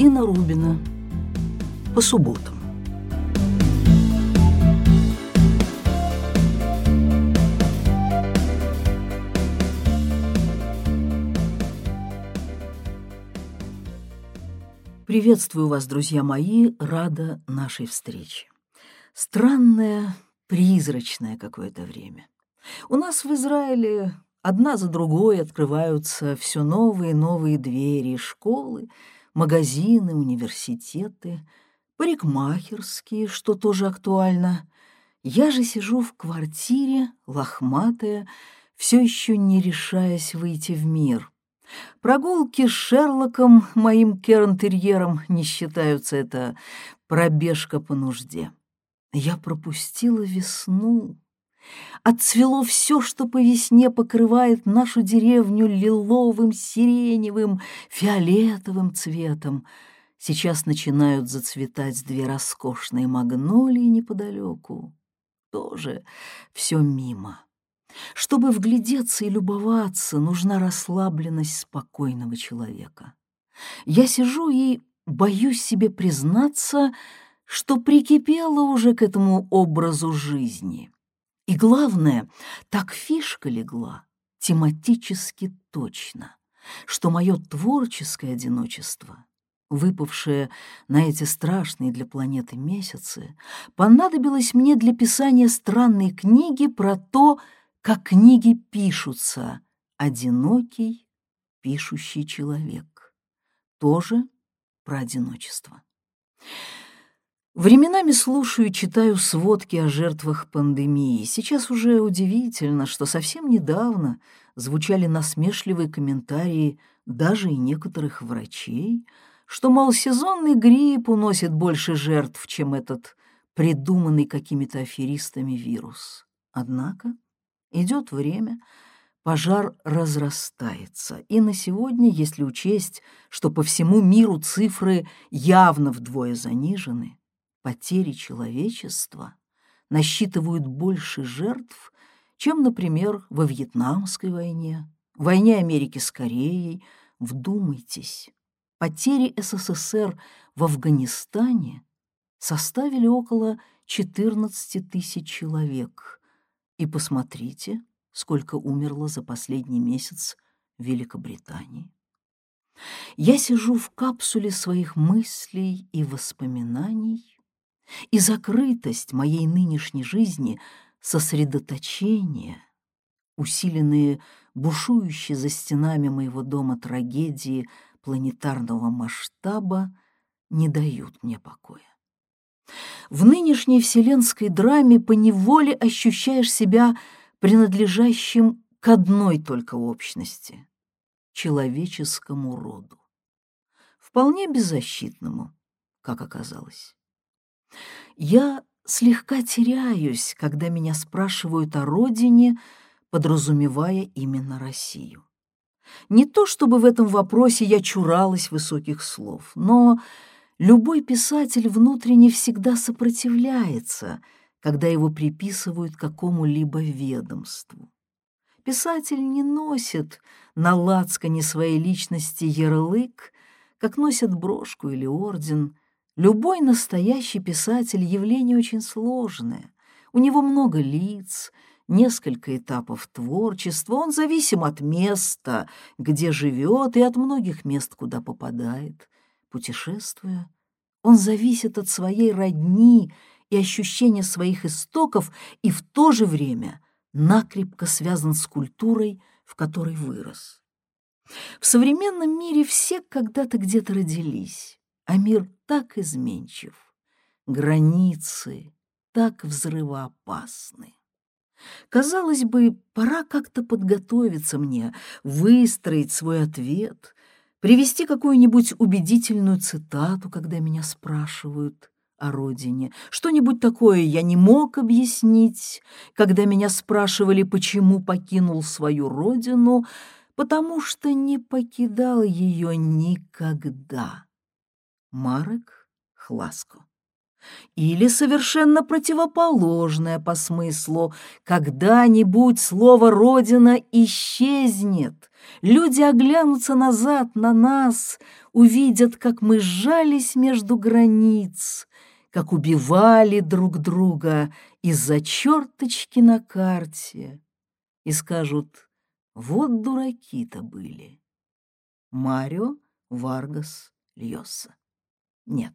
Дина Рубина. По субботам. Приветствую вас, друзья мои, рада нашей встрече. Странное, призрачное какое-то время. У нас в Израиле одна за другой открываются все новые и новые двери, школы, магазины, университеты, парикмахерские, что тоже актуально. Я же сижу в квартире, лохматая, все еще не решаясь выйти в мир. Прогулки с Шерлоком, моим кернтерьером, не считаются, это пробежка по нужде. Я пропустила весну. Отцвело все, что по весне покрывает нашу деревню лиловым, сиреневым, фиолетовым цветом. Сейчас начинают зацветать две роскошные магнолии неподалеку. Тоже все мимо. Чтобы вглядеться и любоваться, нужна расслабленность спокойного человека. Я сижу и боюсь себе признаться, что прикипела уже к этому образу жизни. И главное, так фишка легла, тематически точно, что мое творческое одиночество, выпавшее на эти страшные для планеты месяцы, понадобилось мне для писания странной книги про то, как книги пишутся, одинокий пишущий человек. Тоже про одиночество. Временами слушаю и читаю сводки о жертвах пандемии. Сейчас уже удивительно, что совсем недавно звучали насмешливые комментарии даже и некоторых врачей, что, мол, сезонный грипп уносит больше жертв, чем этот придуманный какими-то аферистами вирус. Однако Идет время, пожар разрастается, и на сегодня, если учесть, что по всему миру цифры явно вдвое занижены, потери человечества насчитывают больше жертв, чем, например, во Вьетнамской войне, войне Америки с Кореей. Вдумайтесь, потери СССР в Афганистане составили около 14 тысяч человек – и посмотрите, сколько умерло за последний месяц Великобритании. Я сижу в капсуле своих мыслей и воспоминаний, и закрытость моей нынешней жизни, сосредоточение, усиленные бушующие за стенами моего дома трагедии планетарного масштаба, не дают мне покоя. В нынешней вселенской драме поневоле ощущаешь себя принадлежащим к одной только общности — человеческому роду. Вполне беззащитному, как оказалось. Я слегка теряюсь, когда меня спрашивают о родине, подразумевая именно Россию. Не то чтобы в этом вопросе я чуралась высоких слов, но Любой писатель внутренне всегда сопротивляется, когда его приписывают какому-либо ведомству. Писатель не носит на лацкане своей личности ярлык, как носят брошку или орден. Любой настоящий писатель — явление очень сложное. У него много лиц, несколько этапов творчества, он зависим от места, где живет, и от многих мест, куда попадает путешествуя, он зависит от своей родни и ощущения своих истоков и в то же время накрепко связан с культурой, в которой вырос. В современном мире все когда-то где-то родились, а мир так изменчив, границы так взрывоопасны. Казалось бы, пора как-то подготовиться мне, выстроить свой ответ, привести какую-нибудь убедительную цитату, когда меня спрашивают о родине. Что-нибудь такое я не мог объяснить, когда меня спрашивали, почему покинул свою родину, потому что не покидал ее никогда. Марек Хласко. или совершенно противоположное по смыслу. Когда-нибудь слово «родина» исчезнет, люди оглянутся назад на нас, увидят, как мы сжались между границ, как убивали друг друга из-за черточки на карте, и скажут «вот дураки-то были». Марио Варгас Льоса. Нет.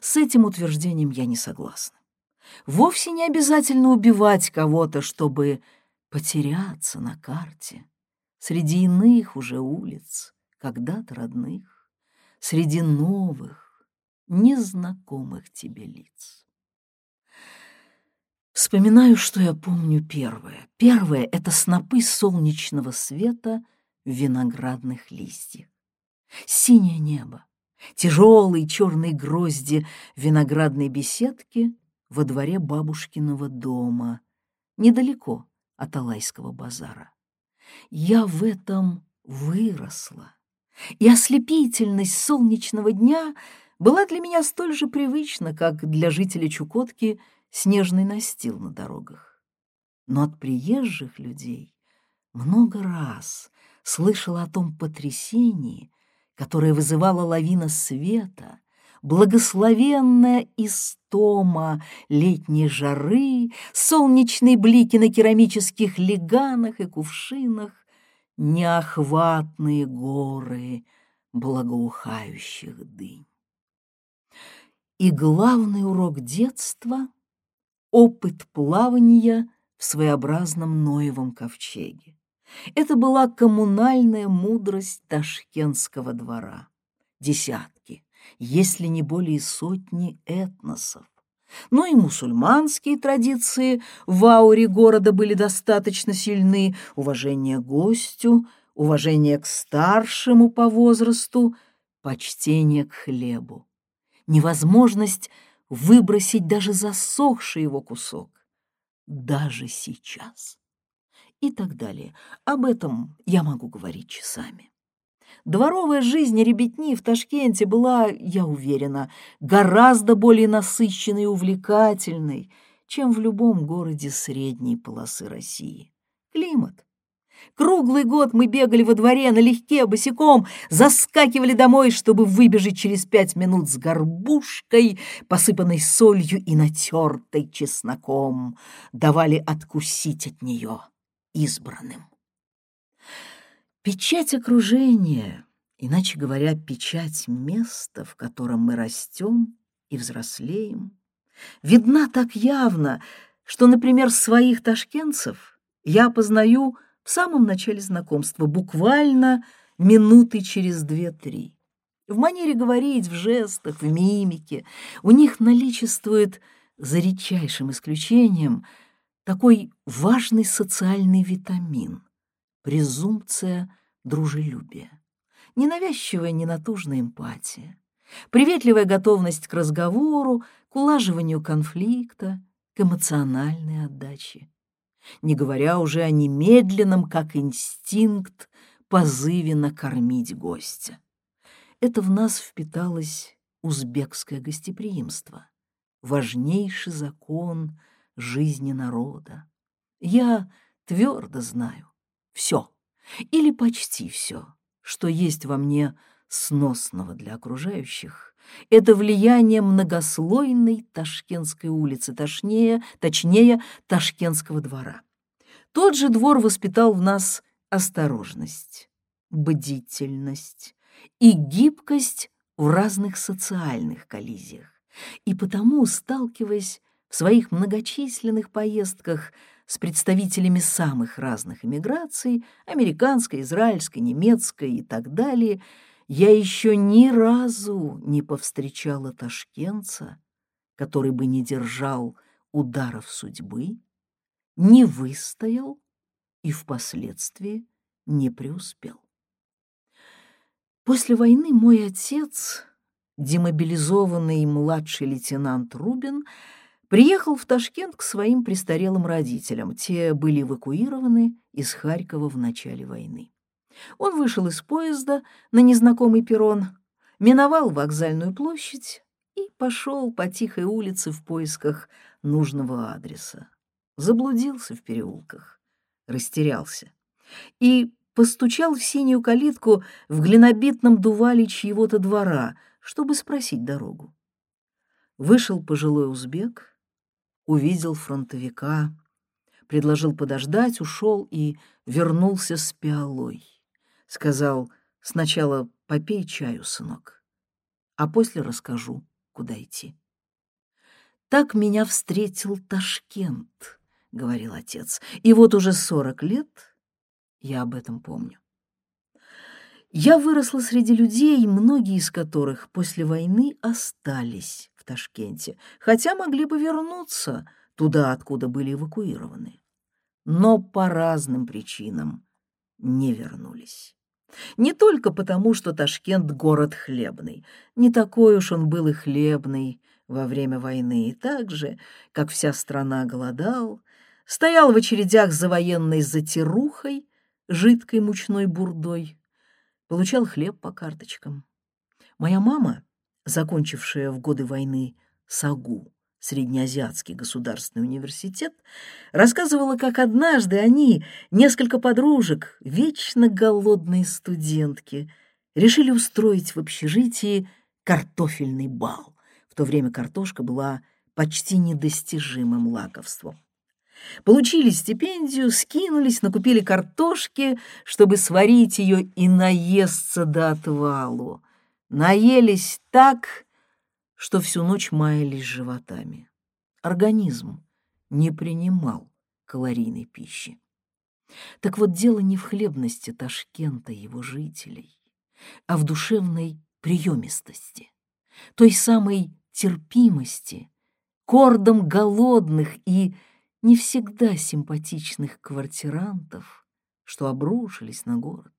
С этим утверждением я не согласна. Вовсе не обязательно убивать кого-то, чтобы потеряться на карте среди иных уже улиц, когда-то родных, среди новых, незнакомых тебе лиц. Вспоминаю, что я помню первое. Первое — это снопы солнечного света в виноградных листьях. Синее небо, тяжелые черные грозди виноградной беседки во дворе бабушкиного дома, недалеко от Алайского базара. Я в этом выросла, и ослепительность солнечного дня была для меня столь же привычна, как для жителя Чукотки снежный настил на дорогах. Но от приезжих людей много раз слышала о том потрясении, которое вызывала лавина света, благословенная истома летней жары, солнечные блики на керамических леганах и кувшинах, неохватные горы благоухающих дынь. И главный урок детства — опыт плавания в своеобразном Ноевом ковчеге. Это была коммунальная мудрость ташкентского двора. Десятки, если не более сотни этносов. Но и мусульманские традиции в ауре города были достаточно сильны. Уважение гостю, уважение к старшему по возрасту, почтение к хлебу. Невозможность выбросить даже засохший его кусок. Даже сейчас и так далее. Об этом я могу говорить часами. Дворовая жизнь ребятни в Ташкенте была, я уверена, гораздо более насыщенной и увлекательной, чем в любом городе средней полосы России. Климат. Круглый год мы бегали во дворе налегке, босиком, заскакивали домой, чтобы выбежать через пять минут с горбушкой, посыпанной солью и натертой чесноком. Давали откусить от нее избранным. Печать окружения, иначе говоря, печать места, в котором мы растем и взрослеем, видна так явно, что, например, своих ташкентцев я познаю в самом начале знакомства, буквально минуты через две-три. В манере говорить, в жестах, в мимике у них наличествует, за редчайшим исключением, такой важный социальный витамин — презумпция дружелюбия, ненавязчивая ненатужная эмпатия, приветливая готовность к разговору, к улаживанию конфликта, к эмоциональной отдаче, не говоря уже о немедленном, как инстинкт, позыве накормить гостя. Это в нас впиталось узбекское гостеприимство, важнейший закон — жизни народа. Я твердо знаю все, или почти все, что есть во мне сносного для окружающих, это влияние многослойной Ташкентской улицы, точнее, точнее Ташкентского двора. Тот же двор воспитал в нас осторожность, бдительность и гибкость в разных социальных коллизиях. И потому, сталкиваясь в своих многочисленных поездках с представителями самых разных эмиграций, американской, израильской, немецкой и так далее, я еще ни разу не повстречала ташкентца, который бы не держал ударов судьбы, не выстоял и впоследствии не преуспел. После войны мой отец, демобилизованный младший лейтенант Рубин, приехал в Ташкент к своим престарелым родителям. Те были эвакуированы из Харькова в начале войны. Он вышел из поезда на незнакомый перрон, миновал вокзальную площадь и пошел по тихой улице в поисках нужного адреса. Заблудился в переулках, растерялся и постучал в синюю калитку в глинобитном дувале чьего-то двора, чтобы спросить дорогу. Вышел пожилой узбек, увидел фронтовика, предложил подождать, ушел и вернулся с пиалой. Сказал, сначала попей чаю, сынок, а после расскажу, куда идти. Так меня встретил Ташкент, — говорил отец, — и вот уже сорок лет я об этом помню. Я выросла среди людей, многие из которых после войны остались Ташкенте, хотя могли бы вернуться туда, откуда были эвакуированы. Но по разным причинам не вернулись. Не только потому, что Ташкент — город хлебный. Не такой уж он был и хлебный во время войны, и так же, как вся страна голодал, стоял в очередях за военной затирухой, жидкой мучной бурдой, получал хлеб по карточкам. Моя мама, закончившая в годы войны САГУ, Среднеазиатский государственный университет, рассказывала, как однажды они, несколько подружек, вечно голодные студентки, решили устроить в общежитии картофельный бал. В то время картошка была почти недостижимым лакомством. Получили стипендию, скинулись, накупили картошки, чтобы сварить ее и наесться до отвалу. Наелись так, что всю ночь маялись животами. Организм не принимал калорийной пищи. Так вот, дело не в хлебности Ташкента его жителей, а в душевной приемистости, той самой терпимости, кордом голодных и не всегда симпатичных квартирантов, что обрушились на город.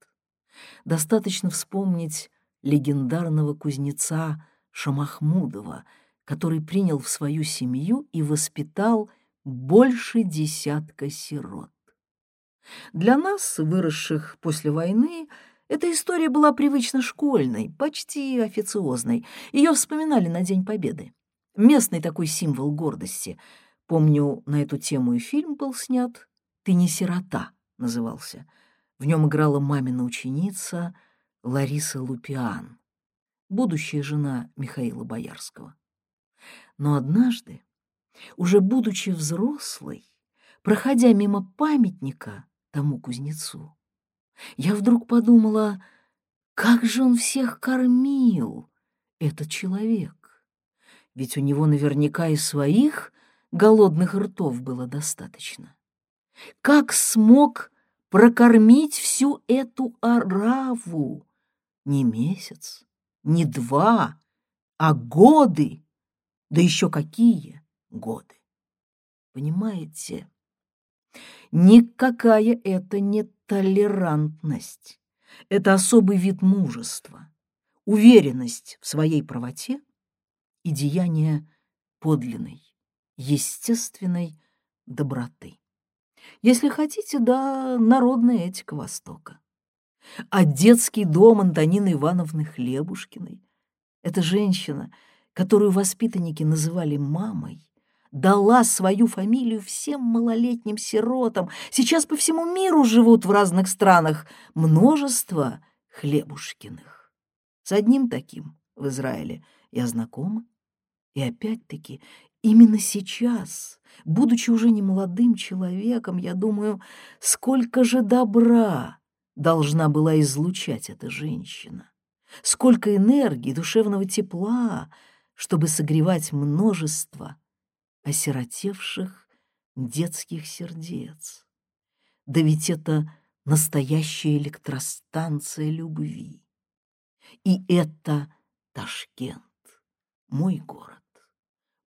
Достаточно вспомнить легендарного кузнеца Шамахмудова, который принял в свою семью и воспитал больше десятка сирот. Для нас, выросших после войны, эта история была привычно школьной, почти официозной. Ее вспоминали на День Победы. Местный такой символ гордости — Помню, на эту тему и фильм был снят «Ты не сирота» назывался. В нем играла мамина ученица Лариса Лупиан, будущая жена Михаила Боярского. Но однажды, уже будучи взрослой, проходя мимо памятника тому кузнецу, я вдруг подумала, как же он всех кормил, этот человек. Ведь у него наверняка и своих голодных ртов было достаточно. Как смог прокормить всю эту ораву? Не месяц, не два, а годы. Да еще какие годы? Понимаете? Никакая это не толерантность. Это особый вид мужества, уверенность в своей правоте и деяние подлинной естественной доброты. Если хотите, да, народная этика Востока. А детский дом Антонины Ивановны Хлебушкиной — это женщина, которую воспитанники называли мамой, дала свою фамилию всем малолетним сиротам. Сейчас по всему миру живут в разных странах множество Хлебушкиных. С одним таким в Израиле я знакома. И опять-таки Именно сейчас, будучи уже не молодым человеком, я думаю, сколько же добра должна была излучать эта женщина, сколько энергии, душевного тепла, чтобы согревать множество осиротевших детских сердец. Да ведь это настоящая электростанция любви. И это Ташкент, мой город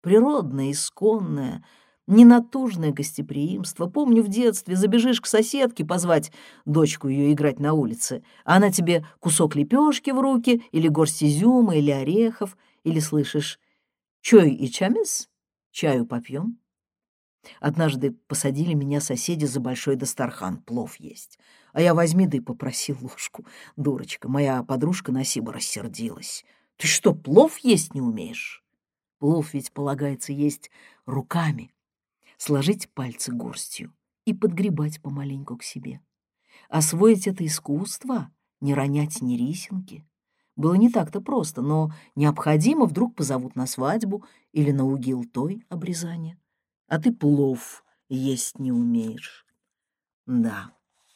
природное, исконное, ненатужное гостеприимство. Помню, в детстве забежишь к соседке позвать дочку ее играть на улице, а она тебе кусок лепешки в руки или горсть изюма или орехов, или слышишь «Чай и чамес? Чаю попьем?» Однажды посадили меня соседи за большой дастархан, плов есть. А я возьми да и попроси ложку. Дурочка, моя подружка на Сиба рассердилась. «Ты что, плов есть не умеешь?» Плов ведь полагается есть руками, сложить пальцы горстью и подгребать помаленьку к себе. Освоить это искусство, не ронять ни рисинки, было не так-то просто, но необходимо вдруг позовут на свадьбу или на угил той обрезания. А ты плов есть не умеешь. Да,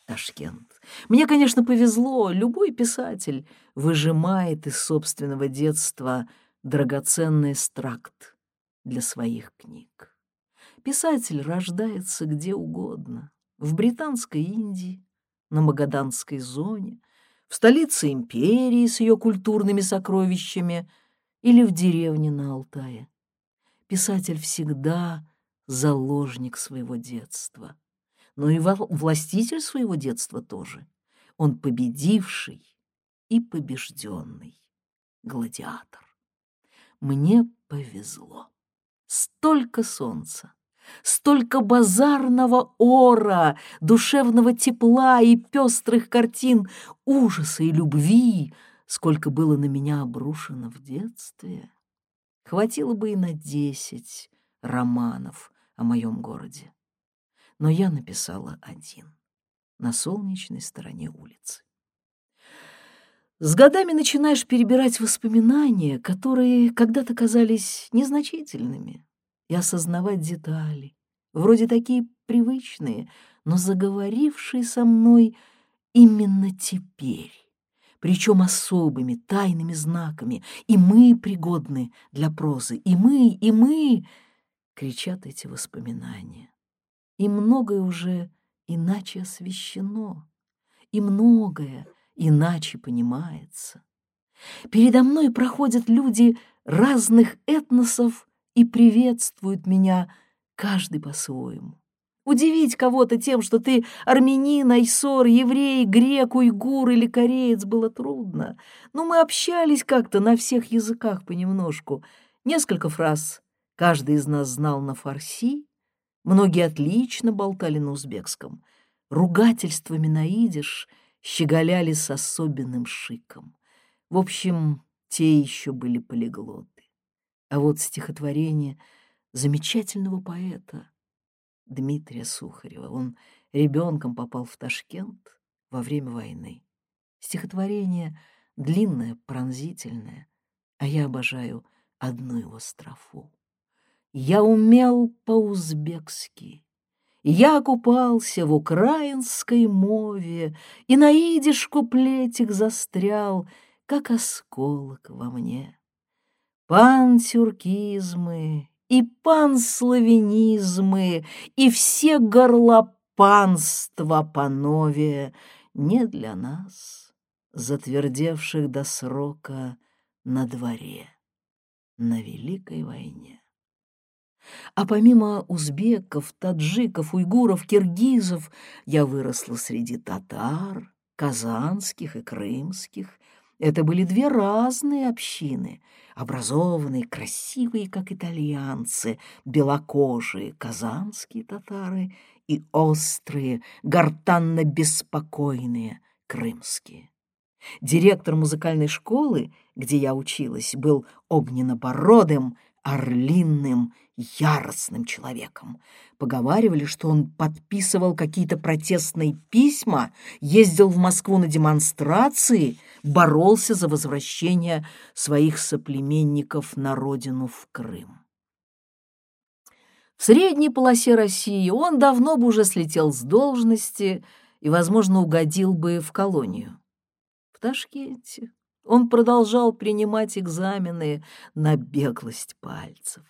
Ташкент. Мне, конечно, повезло. Любой писатель выжимает из собственного детства драгоценный экстракт для своих книг. Писатель рождается где угодно. В Британской Индии, на Магаданской зоне, в столице империи с ее культурными сокровищами или в деревне на Алтае. Писатель всегда заложник своего детства, но и властитель своего детства тоже. Он победивший и побежденный гладиатор. Мне повезло. Столько солнца, столько базарного ора, душевного тепла и пестрых картин, ужаса и любви, сколько было на меня обрушено в детстве. Хватило бы и на десять романов о моем городе. Но я написала один на солнечной стороне улицы. С годами начинаешь перебирать воспоминания, которые когда-то казались незначительными, и осознавать детали, вроде такие привычные, но заговорившие со мной именно теперь, причем особыми тайными знаками. И мы пригодны для прозы, и мы, и мы, кричат эти воспоминания. И многое уже иначе освещено, и многое иначе понимается. Передо мной проходят люди разных этносов и приветствуют меня каждый по-своему. Удивить кого-то тем, что ты армянин, айсор, еврей, грек, уйгур или кореец, было трудно. Но мы общались как-то на всех языках понемножку. Несколько фраз каждый из нас знал на фарси, многие отлично болтали на узбекском. Ругательствами на идиш щеголяли с особенным шиком. В общем, те еще были полиглоты. А вот стихотворение замечательного поэта Дмитрия Сухарева. Он ребенком попал в Ташкент во время войны. Стихотворение длинное, пронзительное, а я обожаю одну его строфу. Я умел по-узбекски, я купался в украинской мове, И на идиш куплетик застрял, Как осколок во мне пантюркизмы и панславянизмы и все горлопанства панове не для нас, затвердевших до срока на дворе, на Великой войне. А помимо узбеков, таджиков, уйгуров, киргизов, я выросла среди татар, казанских и крымских, это были две разные общины, образованные, красивые, как итальянцы, белокожие казанские татары и острые, гортанно-беспокойные крымские. Директор музыкальной школы, где я училась, был огненно-бородым, орлиным, яростным человеком. Поговаривали, что он подписывал какие-то протестные письма, ездил в Москву на демонстрации, боролся за возвращение своих соплеменников на родину в Крым. В средней полосе России он давно бы уже слетел с должности и, возможно, угодил бы в колонию. В Ташкенте он продолжал принимать экзамены на беглость пальцев.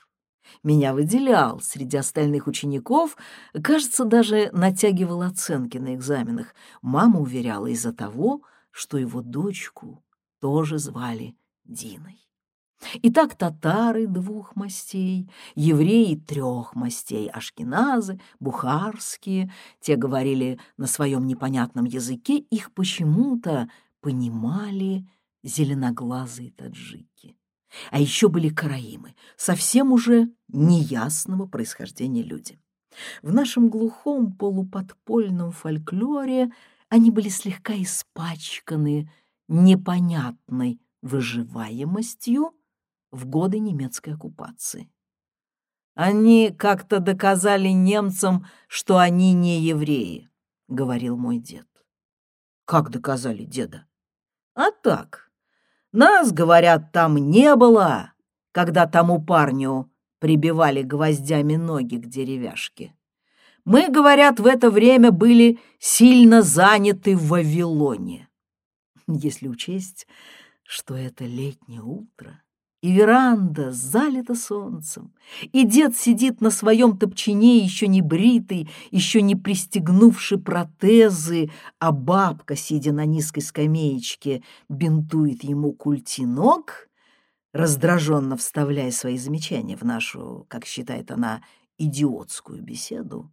Меня выделял среди остальных учеников, кажется, даже натягивал оценки на экзаменах. Мама уверяла из-за того, что его дочку тоже звали Диной. Итак, татары двух мастей, евреи трех мастей, ашкеназы, бухарские, те говорили на своем непонятном языке, их почему-то понимали зеленоглазые таджики. А еще были караимы, совсем уже неясного происхождения люди. В нашем глухом полуподпольном фольклоре они были слегка испачканы непонятной выживаемостью, в годы немецкой оккупации. «Они как-то доказали немцам, что они не евреи», — говорил мой дед. «Как доказали, деда?» «А так. Нас, говорят, там не было, когда тому парню прибивали гвоздями ноги к деревяшке. Мы, говорят, в это время были сильно заняты в Вавилоне. Если учесть, что это летнее утро, и веранда залита солнцем, и дед сидит на своем топчине, еще не бритый, еще не пристегнувший протезы, а бабка, сидя на низкой скамеечке, бинтует ему культи ног, раздраженно вставляя свои замечания в нашу, как считает она, идиотскую беседу,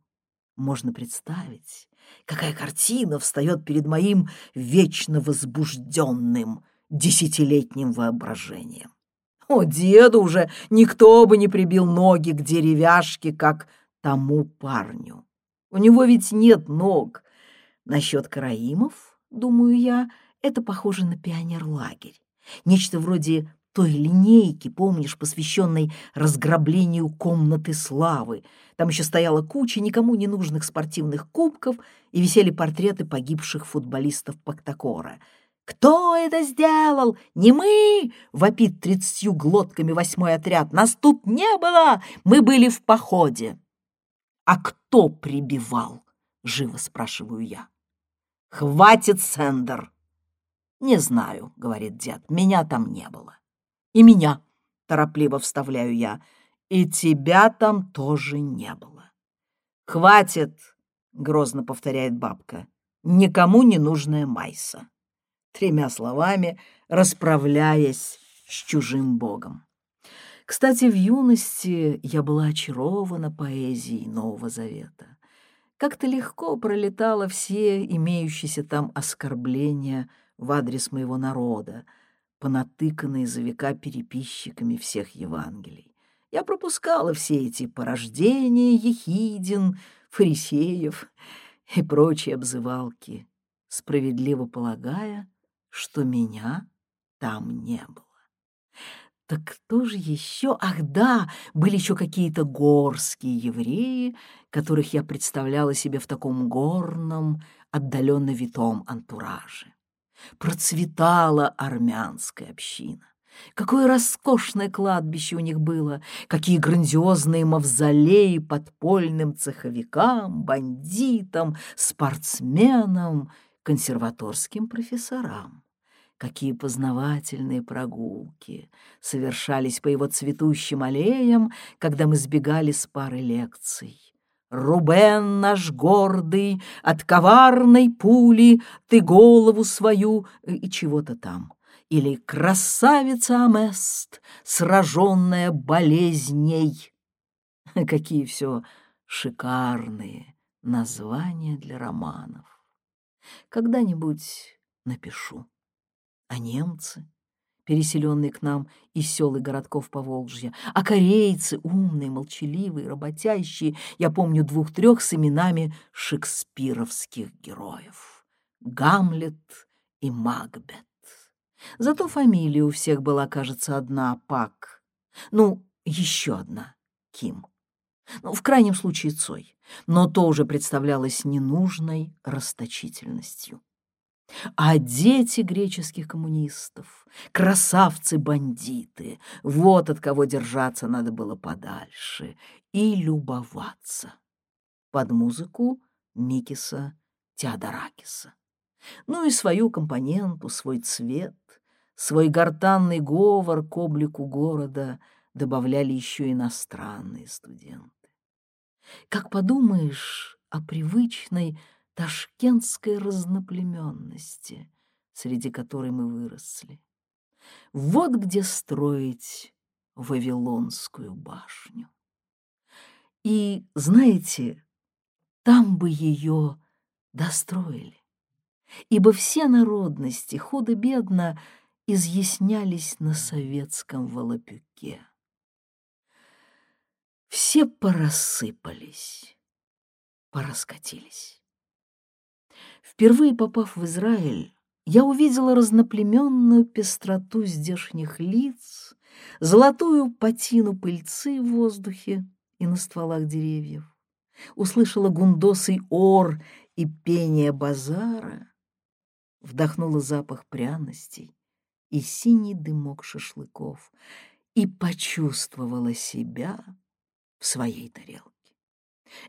можно представить, какая картина встает перед моим вечно возбужденным десятилетним воображением. О, деду уже никто бы не прибил ноги к деревяшке, как тому парню. У него ведь нет ног. Насчет караимов, думаю я, это похоже на пионерлагерь. Нечто вроде той линейки, помнишь, посвященной разграблению комнаты славы. Там еще стояла куча никому не нужных спортивных кубков и висели портреты погибших футболистов Пактакора. «Кто это сделал? Не мы!» — вопит тридцатью глотками восьмой отряд. «Нас тут не было! Мы были в походе!» «А кто прибивал?» — живо спрашиваю я. «Хватит, Сендер!» «Не знаю», — говорит дед, — «меня там не было». И меня, торопливо вставляю я. И тебя там тоже не было. Хватит, грозно повторяет бабка. Никому не нужная Майса. Тремя словами, расправляясь с чужим богом. Кстати, в юности я была очарована поэзией Нового Завета. Как-то легко пролетала все имеющиеся там оскорбления в адрес моего народа, понатыканные за века переписчиками всех Евангелий. Я пропускала все эти порождения Ехидин, Фарисеев и прочие обзывалки, справедливо полагая, что меня там не было. Так кто же еще? Ах да, были еще какие-то горские евреи, которых я представляла себе в таком горном, отдаленно витом антураже процветала армянская община. Какое роскошное кладбище у них было, какие грандиозные мавзолеи подпольным цеховикам, бандитам, спортсменам, консерваторским профессорам. Какие познавательные прогулки совершались по его цветущим аллеям, когда мы сбегали с пары лекций. Рубен наш гордый, от коварной пули ты голову свою э, и чего-то там. Или красавица Амест, сраженная болезней. Какие все шикарные названия для романов. Когда-нибудь напишу. А немцы? переселенные к нам из сел и городков Поволжья, а корейцы, умные, молчаливые, работящие, я помню двух-трех с именами шекспировских героев — Гамлет и Макбет. Зато фамилия у всех была, кажется, одна — Пак. Ну, еще одна — Ким. Ну, в крайнем случае Цой, но то уже представлялось ненужной расточительностью. А дети греческих коммунистов, красавцы-бандиты, вот от кого держаться надо было подальше и любоваться. Под музыку Микиса Теодоракиса. Ну и свою компоненту, свой цвет, свой гортанный говор к облику города добавляли еще иностранные студенты. Как подумаешь о привычной ташкентской разноплеменности, среди которой мы выросли. Вот где строить Вавилонскую башню. И, знаете, там бы ее достроили, ибо все народности худо-бедно изъяснялись на советском Волопюке. Все порассыпались, пораскатились. Впервые попав в Израиль, я увидела разноплеменную пестроту здешних лиц, золотую патину пыльцы в воздухе и на стволах деревьев, услышала гундосый ор и пение базара, вдохнула запах пряностей и синий дымок шашлыков и почувствовала себя в своей тарелке.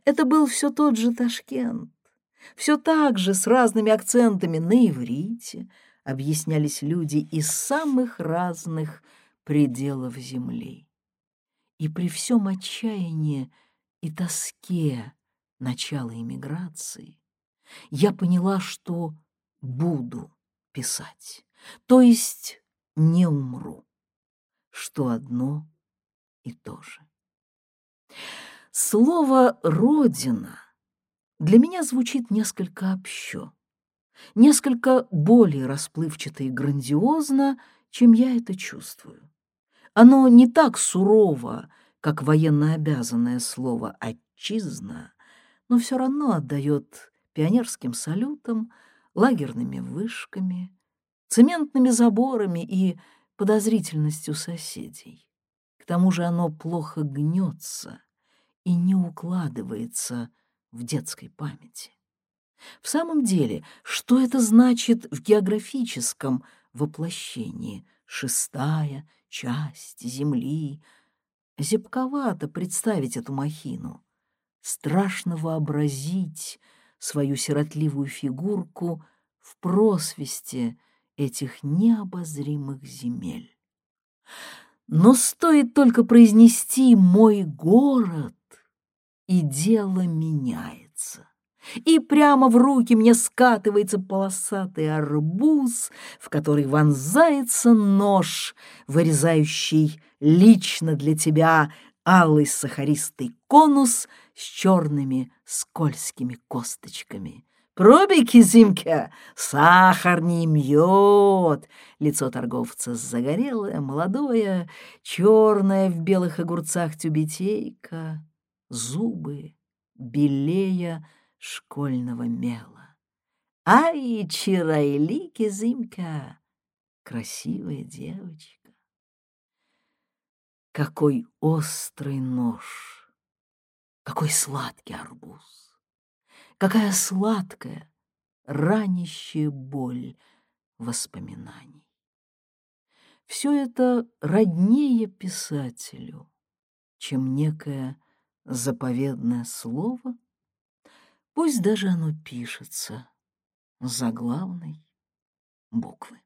Это был все тот же Ташкент, все так же с разными акцентами на иврите объяснялись люди из самых разных пределов земли. И при всем отчаянии и тоске начала эмиграции я поняла, что буду писать, то есть не умру, что одно и то же. Слово «родина» для меня звучит несколько общо, несколько более расплывчато и грандиозно, чем я это чувствую. Оно не так сурово, как военно обязанное слово «отчизна», но все равно отдает пионерским салютом, лагерными вышками, цементными заборами и подозрительностью соседей. К тому же оно плохо гнется и не укладывается в детской памяти. В самом деле, что это значит в географическом воплощении? Шестая часть Земли. Зябковато представить эту махину. Страшно вообразить свою сиротливую фигурку в просвесте этих необозримых земель. Но стоит только произнести «мой город», и дело меняется. И прямо в руки мне скатывается полосатый арбуз, в который вонзается нож, вырезающий лично для тебя алый сахаристый конус с черными скользкими косточками. Пробики, Зимка, сахар не мьет. Лицо торговца загорелое, молодое, черное в белых огурцах тюбетейка, зубы белее школьного мела. Ай, чирайлики, Зимка, красивая девочка. Какой острый нож, какой сладкий арбуз. Какая сладкая, ранящая боль воспоминаний. Все это роднее писателю, чем некое заповедное слово, пусть даже оно пишется заглавной буквы.